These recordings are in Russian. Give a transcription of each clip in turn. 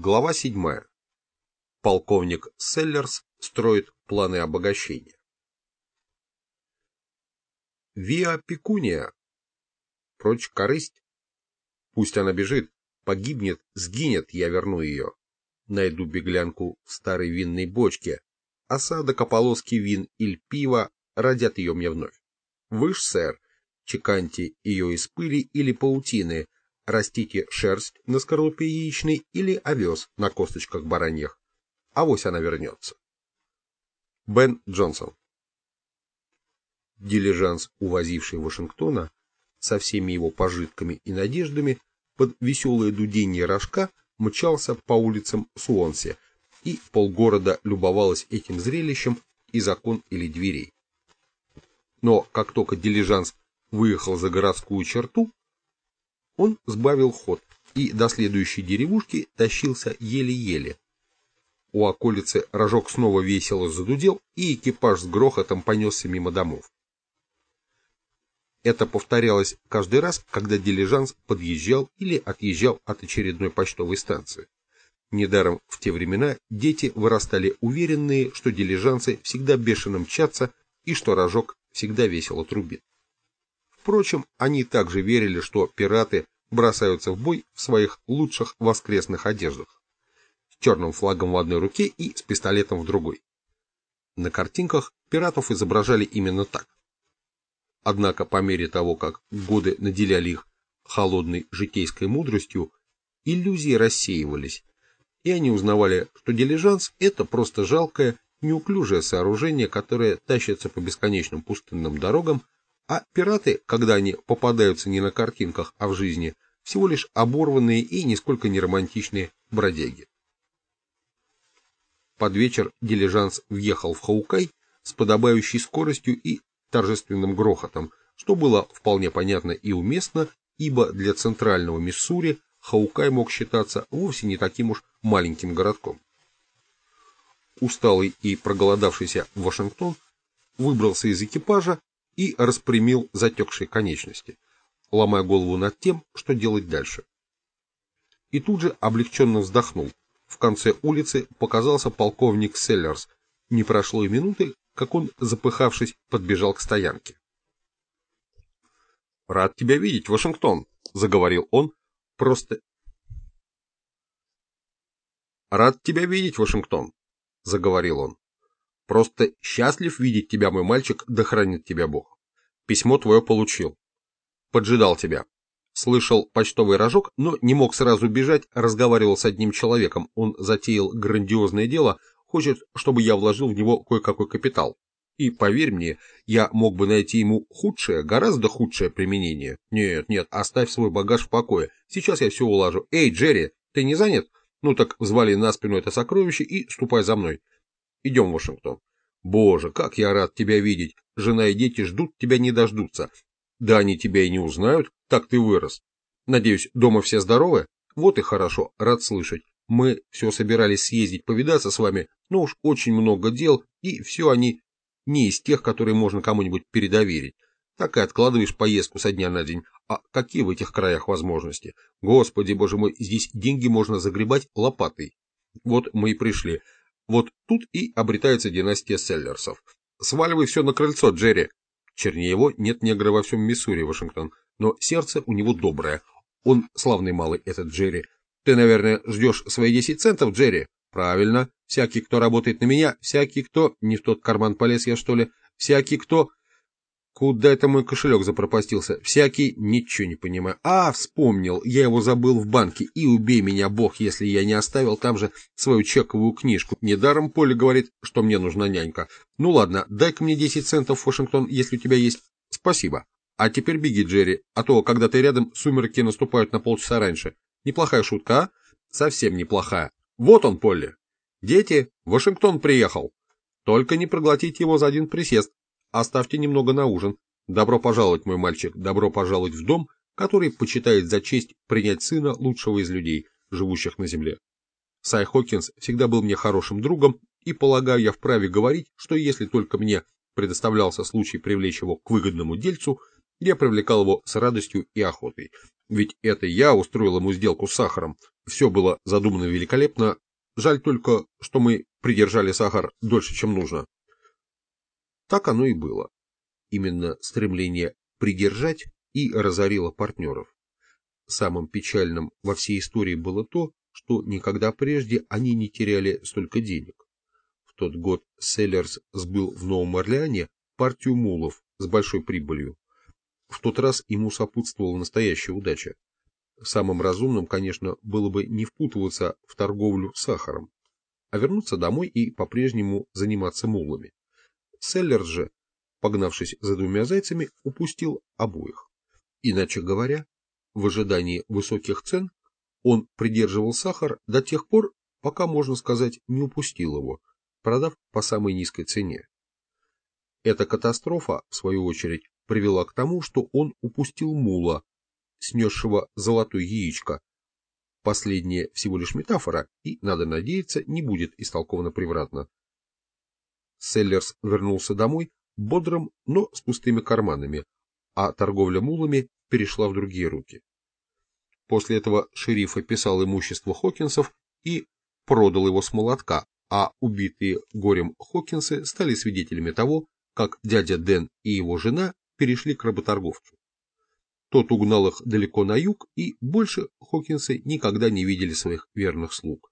Глава 7. Полковник Селлерс строит планы обогащения. Виа Пекуния. Прочь корысть. Пусть она бежит, погибнет, сгинет, я верну ее. Найду беглянку в старой винной бочке. Осадок, ополоски вин или пива родят ее мне вновь. Вы ж, сэр, чеканьте ее из пыли или паутины, растите шерсть на скорлупе яичной или овес на косточках бараньих. Авось она вернется. Бен Джонсон Дилижанс, увозивший Вашингтона, со всеми его пожитками и надеждами, под веселое дудение рожка мчался по улицам Суонси, и полгорода любовалось этим зрелищем из окон или дверей. Но как только дилижанс выехал за городскую черту, он сбавил ход и до следующей деревушки тащился еле-еле. У околицы рожок снова весело задудел, и экипаж с грохотом понесся мимо домов. Это повторялось каждый раз, когда дилижанс подъезжал или отъезжал от очередной почтовой станции. Недаром в те времена дети вырастали уверенные, что дилижансы всегда бешено мчатся и что рожок всегда весело трубит. Впрочем, они также верили, что пираты бросаются в бой в своих лучших воскресных одеждах, с черным флагом в одной руке и с пистолетом в другой. На картинках пиратов изображали именно так. Однако по мере того, как годы наделяли их холодной житейской мудростью, иллюзии рассеивались, и они узнавали, что дилижанс – это просто жалкое, неуклюжее сооружение, которое тащится по бесконечным пустынным дорогам а пираты, когда они попадаются не на картинках, а в жизни, всего лишь оборванные и нисколько не романтичные бродяги. Под вечер дилижанс въехал в Хаукай с подобающей скоростью и торжественным грохотом, что было вполне понятно и уместно, ибо для центрального Миссури Хаукай мог считаться вовсе не таким уж маленьким городком. Усталый и проголодавшийся Вашингтон выбрался из экипажа и распрямил затекшие конечности, ломая голову над тем, что делать дальше. И тут же облегченно вздохнул. В конце улицы показался полковник Селлерс. Не прошло и минуты, как он, запыхавшись, подбежал к стоянке. «Рад тебя видеть, Вашингтон», — заговорил он, просто... «Рад тебя видеть, Вашингтон», — заговорил он. Просто счастлив видеть тебя, мой мальчик, да хранит тебя Бог. Письмо твое получил. Поджидал тебя. Слышал почтовый рожок, но не мог сразу бежать, разговаривал с одним человеком. Он затеял грандиозное дело, хочет, чтобы я вложил в него кое-какой капитал. И поверь мне, я мог бы найти ему худшее, гораздо худшее применение. Нет, нет, оставь свой багаж в покое. Сейчас я все улажу. Эй, Джерри, ты не занят? Ну так взвали на спину это сокровище и ступай за мной. Идем Вашингтон. Боже, как я рад тебя видеть. Жена и дети ждут тебя не дождутся. Да они тебя и не узнают, так ты вырос. Надеюсь, дома все здоровы? Вот и хорошо, рад слышать. Мы все собирались съездить повидаться с вами, но уж очень много дел, и все они не из тех, которые можно кому-нибудь передоверить. Так и откладываешь поездку со дня на день. А какие в этих краях возможности? Господи, боже мой, здесь деньги можно загребать лопатой. Вот мы и пришли. Вот тут и обретается династия Селлерсов. Сваливай все на крыльцо, Джерри. Чернее его нет негра во всем Миссури, Вашингтон. Но сердце у него доброе. Он славный малый, этот Джерри. Ты, наверное, ждешь свои 10 центов, Джерри? Правильно. Всякий, кто работает на меня, всякий, кто... Не в тот карман полез я, что ли? Всякий, кто... Куда это мой кошелек запропастился? Всякий, ничего не понимаю. А, вспомнил, я его забыл в банке, и убей меня, бог, если я не оставил там же свою чековую книжку. Недаром Поле говорит, что мне нужна нянька. Ну ладно, дай-ка мне 10 центов, Вашингтон, если у тебя есть. Спасибо. А теперь беги, Джерри, а то, когда ты рядом, сумерки наступают на полчаса раньше. Неплохая шутка, а? Совсем неплохая. Вот он, Полли. Дети, Вашингтон приехал. Только не проглотить его за один присест. Оставьте немного на ужин. Добро пожаловать, мой мальчик, добро пожаловать в дом, который почитает за честь принять сына лучшего из людей, живущих на земле. Сай Хокинс всегда был мне хорошим другом, и, полагаю, я вправе говорить, что если только мне предоставлялся случай привлечь его к выгодному дельцу, я привлекал его с радостью и охотой. Ведь это я устроил ему сделку с сахаром, Все было задумано великолепно, жаль только, что мы придержали сахар дольше, чем нужно. Так оно и было. Именно стремление придержать и разорило партнеров. Самым печальным во всей истории было то, что никогда прежде они не теряли столько денег. В тот год Селлерс сбыл в Новом Орлеане партию мулов с большой прибылью. В тот раз ему сопутствовала настоящая удача. Самым разумным, конечно, было бы не впутываться в торговлю сахаром, а вернуться домой и по-прежнему заниматься мулами. Селлер же, погнавшись за двумя зайцами, упустил обоих. Иначе говоря, в ожидании высоких цен он придерживал сахар до тех пор, пока, можно сказать, не упустил его, продав по самой низкой цене. Эта катастрофа, в свою очередь, привела к тому, что он упустил мула, снесшего золотое яичко. Последнее всего лишь метафора и, надо надеяться, не будет истолковано превратно. Селлерс вернулся домой бодрым, но с пустыми карманами, а торговля мулами перешла в другие руки. После этого шериф описал имущество Хокинсов и продал его с молотка, а убитые горем Хокинсы стали свидетелями того, как дядя Дэн и его жена перешли к работорговцу. Тот угнал их далеко на юг, и больше Хокинсы никогда не видели своих верных слуг.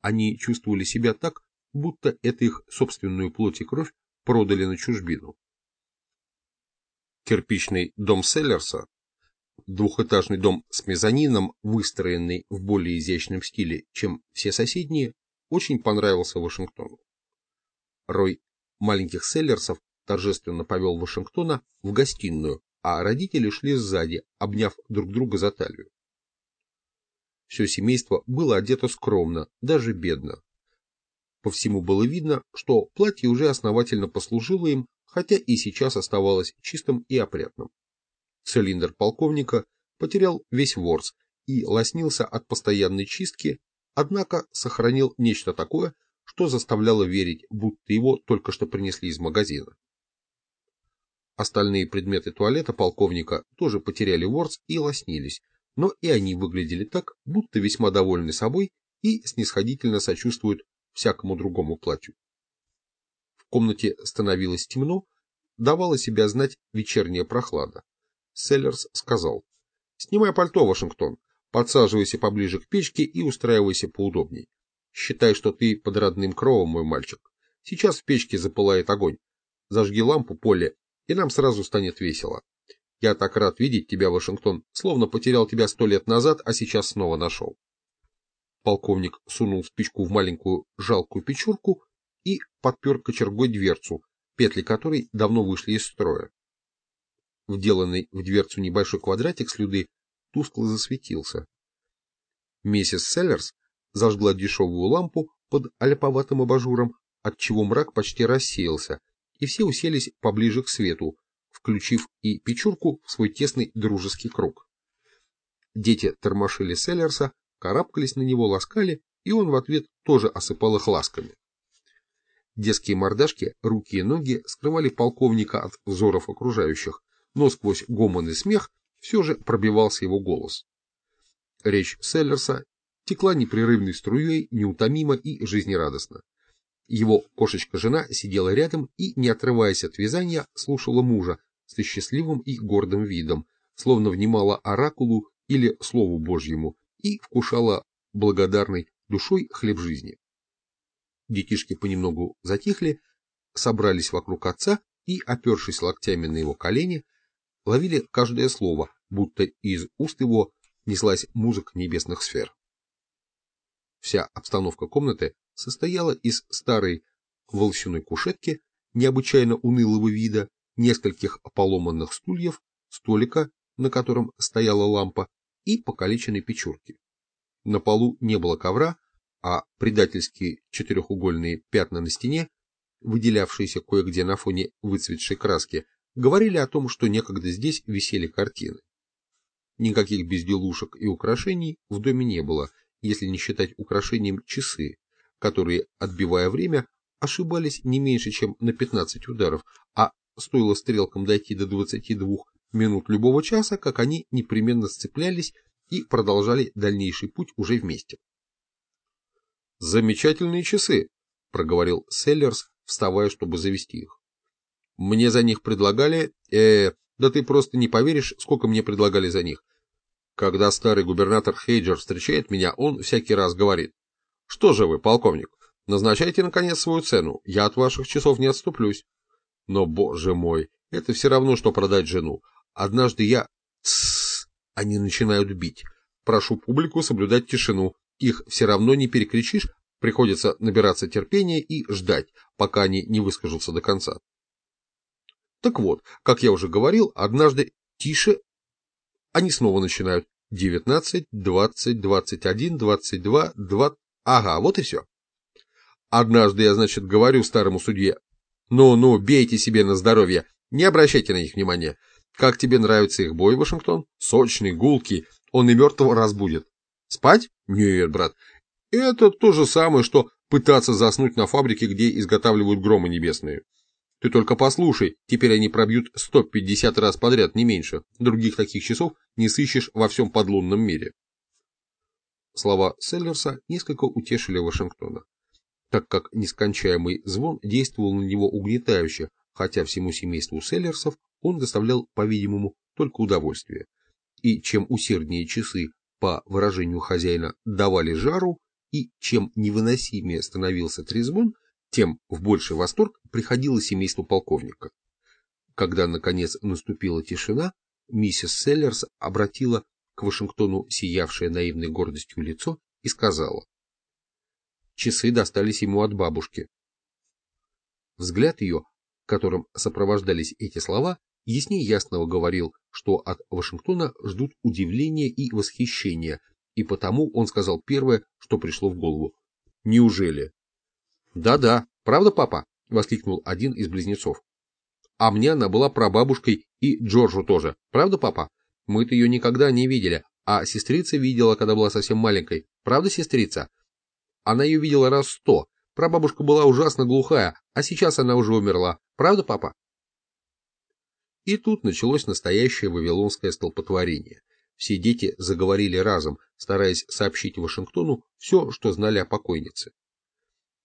Они чувствовали себя так, будто это их собственную плоть и кровь продали на чужбину. Кирпичный дом Селлерса, двухэтажный дом с мезонином, выстроенный в более изящном стиле, чем все соседние, очень понравился Вашингтону. Рой маленьких Селлерсов торжественно повел Вашингтона в гостиную, а родители шли сзади, обняв друг друга за талию. Все семейство было одето скромно, даже бедно. По всему было видно, что платье уже основательно послужило им, хотя и сейчас оставалось чистым и опрятным. Цилиндр полковника потерял весь ворс и лоснился от постоянной чистки, однако сохранил нечто такое, что заставляло верить, будто его только что принесли из магазина. Остальные предметы туалета полковника тоже потеряли ворс и лоснились, но и они выглядели так, будто весьма довольны собой и снисходительно сочувствуют всякому другому платью. В комнате становилось темно, давала себя знать вечерняя прохлада. Селлерс сказал, «Снимай пальто, Вашингтон, подсаживайся поближе к печке и устраивайся поудобней. Считай, что ты под родным кровом, мой мальчик. Сейчас в печке запылает огонь. Зажги лампу, Поле, и нам сразу станет весело. Я так рад видеть тебя, Вашингтон, словно потерял тебя сто лет назад, а сейчас снова нашел. Полковник сунул спичку в маленькую жалкую печурку и подпер кочергой дверцу, петли которой давно вышли из строя. Вделанный в дверцу небольшой квадратик слюды тускло засветился. Миссис Селлерс зажгла дешевую лампу под аляповатым абажуром, отчего мрак почти рассеялся, и все уселись поближе к свету, включив и печурку в свой тесный дружеский круг. Дети тормошили Селлерса, карабкались на него, ласкали, и он в ответ тоже осыпал их ласками. Детские мордашки, руки и ноги скрывали полковника от взоров окружающих, но сквозь гомон и смех все же пробивался его голос. Речь Селлерса текла непрерывной струей, неутомимо и жизнерадостно. Его кошечка-жена сидела рядом и, не отрываясь от вязания, слушала мужа с счастливым и гордым видом, словно внимала оракулу или Слову Божьему и вкушала благодарной душой хлеб жизни. Детишки понемногу затихли, собрались вокруг отца и, опершись локтями на его колени, ловили каждое слово, будто из уст его неслась музыка небесных сфер. Вся обстановка комнаты состояла из старой волчиной кушетки, необычайно унылого вида, нескольких поломанных стульев, столика, на котором стояла лампа, и покалеченной печурки. На полу не было ковра, а предательские четырехугольные пятна на стене, выделявшиеся кое-где на фоне выцветшей краски, говорили о том, что некогда здесь висели картины. Никаких безделушек и украшений в доме не было, если не считать украшением часы, которые, отбивая время, ошибались не меньше, чем на 15 ударов, а стоило стрелкам дойти до 22 минут любого часа, как они непременно сцеплялись и продолжали дальнейший путь уже вместе. «Замечательные часы», — проговорил Селлерс, вставая, чтобы завести их. «Мне за них предлагали... э да ты просто не поверишь, сколько мне предлагали за них. Когда старый губернатор Хейджер встречает меня, он всякий раз говорит, «Что же вы, полковник, назначайте, наконец, свою цену, я от ваших часов не отступлюсь». Но, боже мой, это все равно, что продать жену. Однажды я... Тссс, они начинают бить. Прошу публику соблюдать тишину. Их все равно не перекричишь, приходится набираться терпения и ждать, пока они не выскажутся до конца. Так вот, как я уже говорил, однажды тише они снова начинают. 19, 20, 21, 22, 20... Ага, вот и все. Однажды я, значит, говорю старому судье, ну-ну, бейте себе на здоровье, не обращайте на них внимания. Как тебе нравится их бой, Вашингтон? Сочный, гулкий, он и мертвого разбудит. Спать? Нет, брат. Это то же самое, что пытаться заснуть на фабрике, где изготавливают громы небесные. Ты только послушай, теперь они пробьют 150 раз подряд, не меньше. Других таких часов не сыщешь во всем подлунном мире. Слова Селлерса несколько утешили Вашингтона, так как нескончаемый звон действовал на него угнетающе, хотя всему семейству Селлерсов он доставлял, по-видимому, только удовольствие. И чем усерднее часы, по выражению хозяина, давали жару, и чем невыносимее становился трезвон, тем в больший восторг приходило семейство полковника. Когда, наконец, наступила тишина, миссис Селлерс обратила к Вашингтону сиявшее наивной гордостью лицо и сказала. Часы достались ему от бабушки. Взгляд ее, которым сопровождались эти слова, яснее ясного говорил, что от Вашингтона ждут удивления и восхищения, и потому он сказал первое, что пришло в голову. «Неужели?» «Да-да, правда, папа?» — воскликнул один из близнецов. «А мне она была прабабушкой и Джорджу тоже. Правда, папа? Мы-то ее никогда не видели, а сестрица видела, когда была совсем маленькой. Правда, сестрица? Она ее видела раз сто. Прабабушка была ужасно глухая, а сейчас она уже умерла. Правда, папа?» И тут началось настоящее вавилонское столпотворение. Все дети заговорили разом, стараясь сообщить Вашингтону все, что знали о покойнице.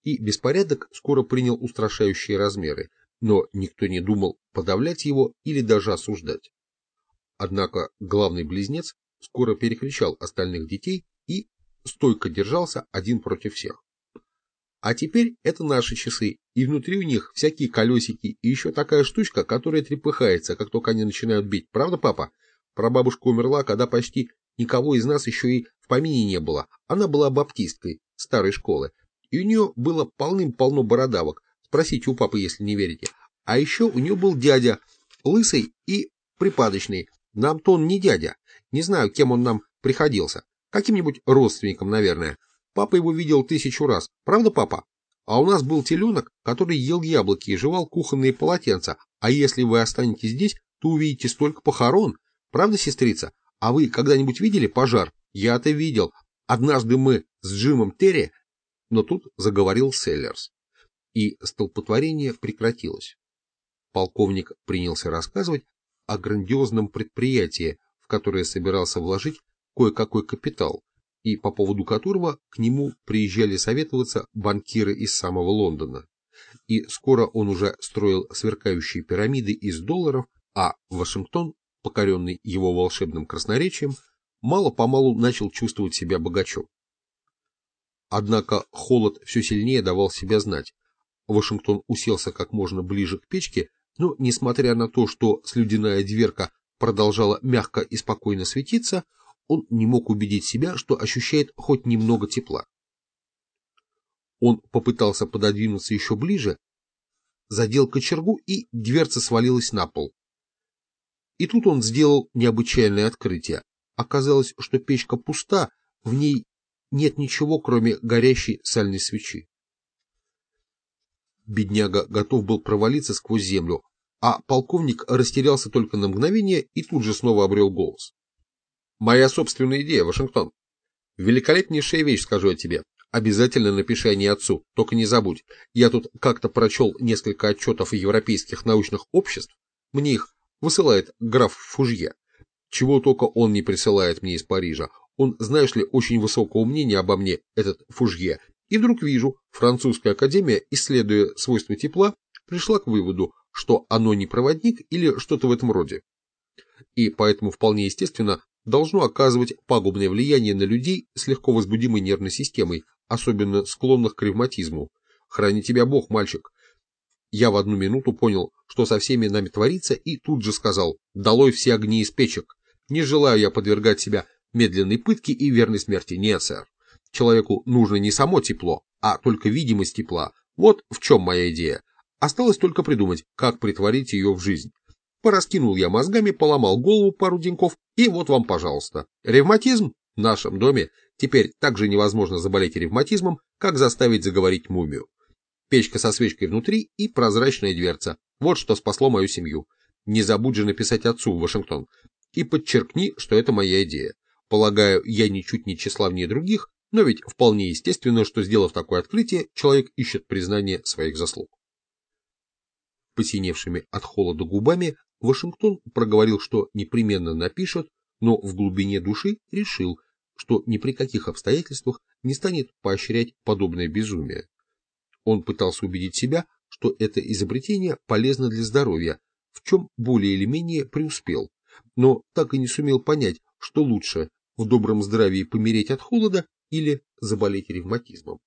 И беспорядок скоро принял устрашающие размеры, но никто не думал подавлять его или даже осуждать. Однако главный близнец скоро перекричал остальных детей и стойко держался один против всех. А теперь это наши часы, и внутри у них всякие колесики, и еще такая штучка, которая трепыхается, как только они начинают бить. Правда, папа? Прабабушка умерла, когда почти никого из нас еще и в помине не было. Она была баптисткой старой школы, и у нее было полным-полно бородавок. Спросите у папы, если не верите. А еще у нее был дядя, лысый и припадочный. Нам-то он не дядя. Не знаю, кем он нам приходился. Каким-нибудь родственником, наверное. Папа его видел тысячу раз. Правда, папа? А у нас был теленок, который ел яблоки и жевал кухонные полотенца. А если вы останетесь здесь, то увидите столько похорон. Правда, сестрица? А вы когда-нибудь видели пожар? Я-то видел. Однажды мы с Джимом Терри... Но тут заговорил Селлерс. И столпотворение прекратилось. Полковник принялся рассказывать о грандиозном предприятии, в которое собирался вложить кое-какой капитал, и по поводу которого к нему приезжали советоваться банкиры из самого Лондона. И скоро он уже строил сверкающие пирамиды из долларов, а Вашингтон, покоренный его волшебным красноречием, мало-помалу начал чувствовать себя богачом. Однако холод все сильнее давал себя знать. Вашингтон уселся как можно ближе к печке, но, несмотря на то, что слюдяная дверка продолжала мягко и спокойно светиться, он не мог убедить себя, что ощущает хоть немного тепла. Он попытался пододвинуться еще ближе, задел кочергу, и дверца свалилась на пол. И тут он сделал необычайное открытие. Оказалось, что печка пуста, в ней нет ничего, кроме горящей сальной свечи. Бедняга готов был провалиться сквозь землю, а полковник растерялся только на мгновение и тут же снова обрел голос. Моя собственная идея, Вашингтон. Великолепнейшая вещь, скажу я тебе. Обязательно напиши о ней отцу, только не забудь. Я тут как-то прочел несколько отчетов европейских научных обществ. Мне их высылает граф Фужье. Чего только он не присылает мне из Парижа. Он, знаешь ли, очень высокого мнения обо мне, этот Фужье. И вдруг вижу, французская академия, исследуя свойства тепла, пришла к выводу, что оно не проводник или что-то в этом роде. И поэтому вполне естественно должно оказывать пагубное влияние на людей с легко возбудимой нервной системой, особенно склонных к ревматизму. Храни тебя Бог, мальчик. Я в одну минуту понял, что со всеми нами творится, и тут же сказал «Долой все огни из печек! Не желаю я подвергать себя медленной пытке и верной смерти, нет, сэр. Человеку нужно не само тепло, а только видимость тепла. Вот в чем моя идея. Осталось только придумать, как притворить ее в жизнь. Пораскинул я мозгами, поломал голову пару деньков, и вот вам, пожалуйста. Ревматизм в нашем доме теперь так же невозможно заболеть ревматизмом, как заставить заговорить мумию. Печка со свечкой внутри и прозрачная дверца. Вот что спасло мою семью. Не забудь же написать отцу в Вашингтон. И подчеркни, что это моя идея. Полагаю, я ничуть не тщеславнее других, но ведь вполне естественно, что сделав такое открытие, человек ищет признание своих заслуг. Посиневшими от холода губами Вашингтон проговорил, что непременно напишет, но в глубине души решил, что ни при каких обстоятельствах не станет поощрять подобное безумие. Он пытался убедить себя, что это изобретение полезно для здоровья, в чем более или менее преуспел, но так и не сумел понять, что лучше в добром здравии помереть от холода или заболеть ревматизмом.